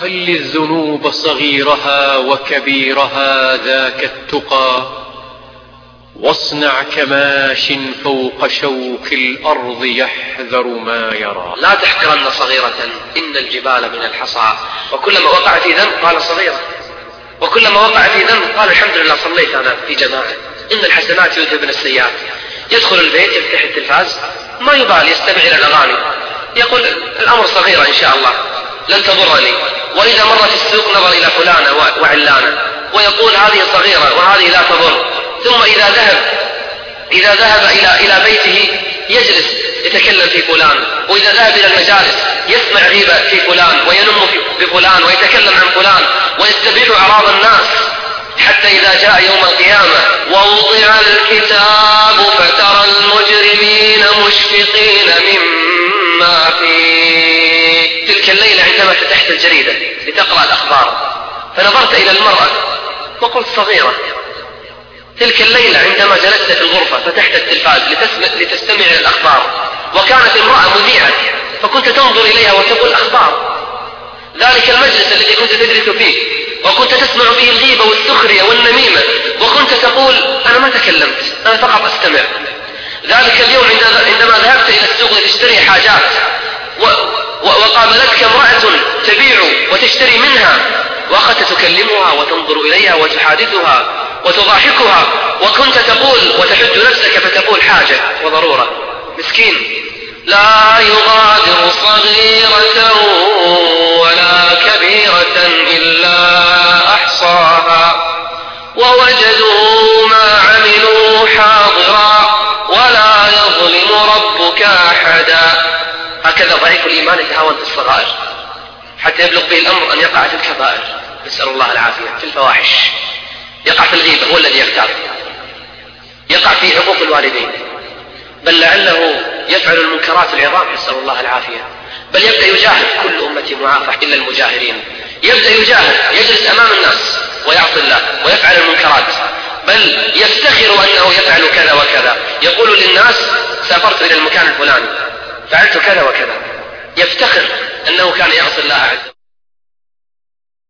خل الذنوب صغيرها وكبيرها ذاك التقى واصنع كماش فوق شوك الأرض يحذر ما يرى. لا تحقرن صغيرة إن الجبال من الحصى. وكلما وقع في ذنب قال صغيرة. وكلما وقع في ذنب قال الحمد لله صليت أنا في جماعة. إن الحسنات يذهبن السيئات. يدخل البيت يفتح التلفاز. ما يبالي يستمع إلى الأغاني. يقول الأمر صغيرة إن شاء الله. لن تضرني. وإذا مر في السوق نظر إلى فلانة وعلانة ويقول هذه صغيرة وهذه لا تضر. ثم إذا ذهب إذا ذهب إلى إلى بيته يجلس يتكلم في فلان. وإذا ذهب إلى المجالس يسمع غيبة في فلان وينم بفلان ويتكلم عن فلان ويستبيح أعراض الناس. حتى إذا جاء يوم القيامة ووضع الكتاب فترى المجرمين مشفقين مما الليلة عندما فتحت الجريدة لتقرأ الأخبار فنظرت إلى المرأة وقلت صغيرة تلك الليلة عندما جلست في الغرفة فتحت التلفاز لتستمع إلى الأخبار وكانت امرأة مذيعة فكنت تنظر إليها وتقول أخبار ذلك المجلس الذي كنت تدرس فيه وكنت تسمع فيه الغيبة والسخرية والنميمة وكنت تقول أنا ما تكلمت أنا فقط أستمع ذلك اليوم عندما ذهبت إلى وقابلتك امرأة تبيع وتشتري منها وأخذت تكلمها وتنظر إليها وتحادثها وتضاحكها وكنت تقول وتحج نفسك فتقول حاجة وضرورة. مسكين. لا يغادر صغيرة ولا كبيرة إلا أحصاها. ووجدوا ما عملوا حاضرا ولا يظلم ربك أحدا. هكذا ضعيف الإيمان يتهاون في الصغائر. حتى يبلغ به الأمر أن يقع في الكبائر. نسأل الله العافية. في الفواحش. يقع في الغيبة هو الذي يختار. يقع في حقوق الوالدين. بل لعله يفعل المنكرات العظام نسأل الله العافية. بل يبدأ يجاهد كل أمتي معافى إلا المجاهرين يبدأ يجاهد يجلس أمام الناس ويعصي الله ويفعل المنكرات. بل يفتخر أنه يفعل كذا وكذا. يقول للناس سافرت إلى المكان الفلاني. فعلت كذا وكذا. يفتخر أنه كان يعصي الله عز